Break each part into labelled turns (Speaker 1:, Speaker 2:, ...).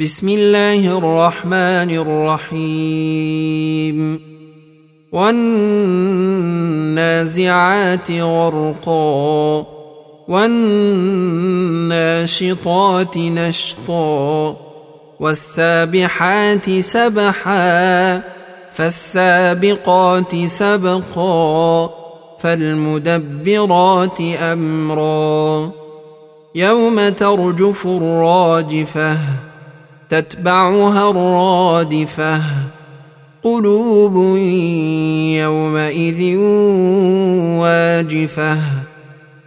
Speaker 1: بسم الله الرحمن الرحيم. والنازعات غرقا والناشطات نشطا والسابحات سبحا فالسابقات سبقا فالمدبرات أمرا. يوم ترجف الراجفة تتبعها الرادفة. قلوب يومئذ واجفة.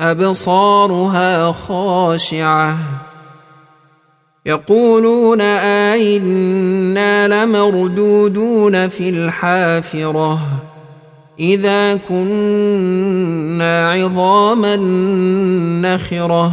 Speaker 1: أبصارها خاشعة. يقولون آئنا لمردودون في الحافرة. إذا كنا عظاما نخرة.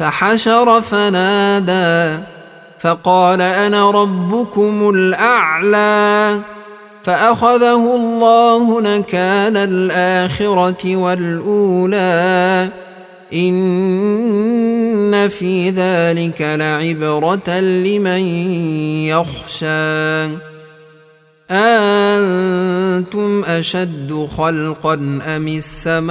Speaker 1: فحشر فنادى فقال أنا ربكم الأعلى فأخذه الله نكال الآخرة والأولى. إن في ذلك لعبرة لمن يخشى. أنتم أشد خلقا أم السماء؟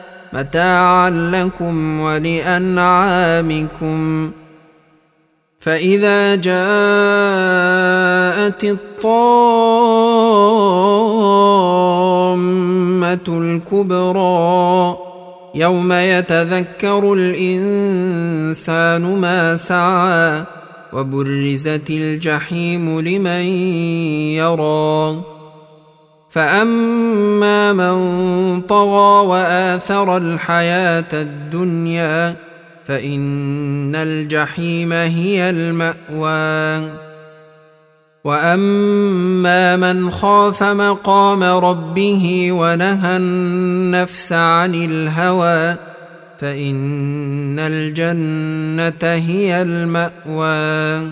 Speaker 1: متاعا لكم ولأنعامكم. فإذا جاءت الطامة الكبرى يوم يتذكر الإنسان ما سعى وبرزت الجحيم لمن يرى. فاما من طغى واثر الحياة الدنيا فان الجحيم هي الماوى واما من خاف مقام ربه ونهى النفس عن الهوى فان الجنه هي الماوى